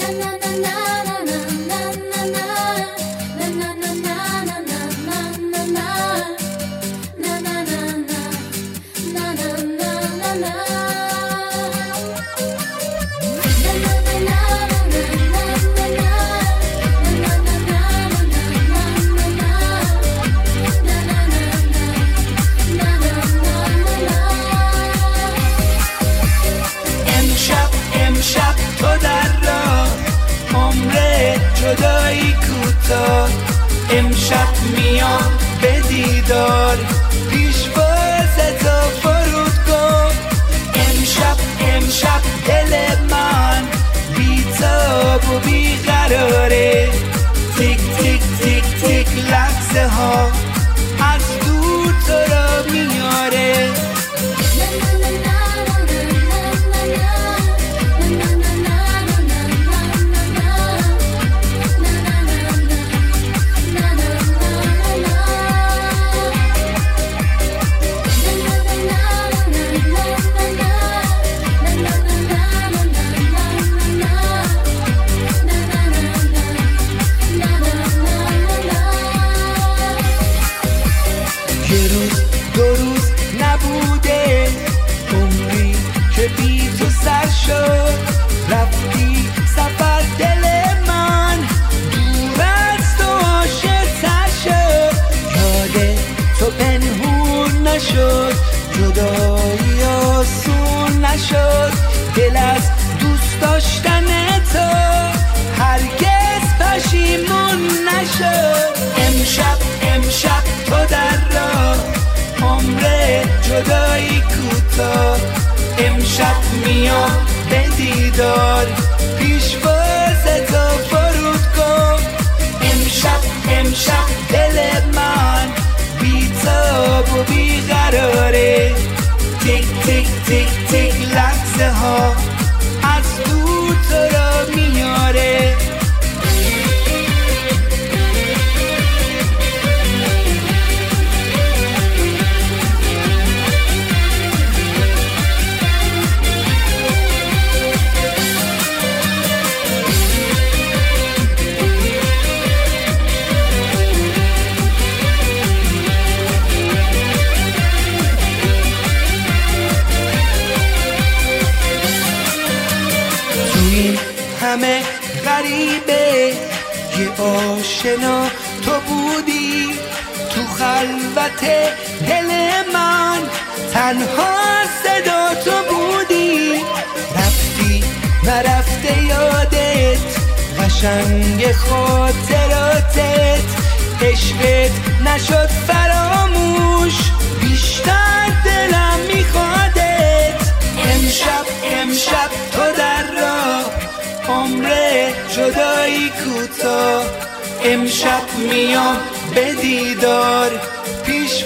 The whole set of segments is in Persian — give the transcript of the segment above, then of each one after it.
امشب جدایی کوتاه امشب میام به دیدار. پیش تو تو سر شد. رفتی سفر دل من. دور از تو عاشق‌تر شد. یاد تو پنهون نشد. جدایی آسون نشد. دل از دوست داشتن تو هرگز پشیمون نشد. امشب امشب تو در راه. عمر جدایی کوتاه. امشب میام به دیدار. پیش تو فرود کن. امشب امشب دل من بیتاب و بیقراره تیک تیک تیک تیک لحظه ها همه غریبه. یه آشنا تو بودی تو خلوت دل من. تنها صدا تو بودی. رفتی نرفته یادت. قشنگ خاطراتت. عشقت نشد فراموش جدایی کوتاه. امشب میام به دیدار. پیش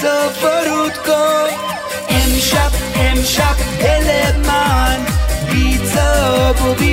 تو فرود کن امشب امشب دل من بیتاب و بیقراره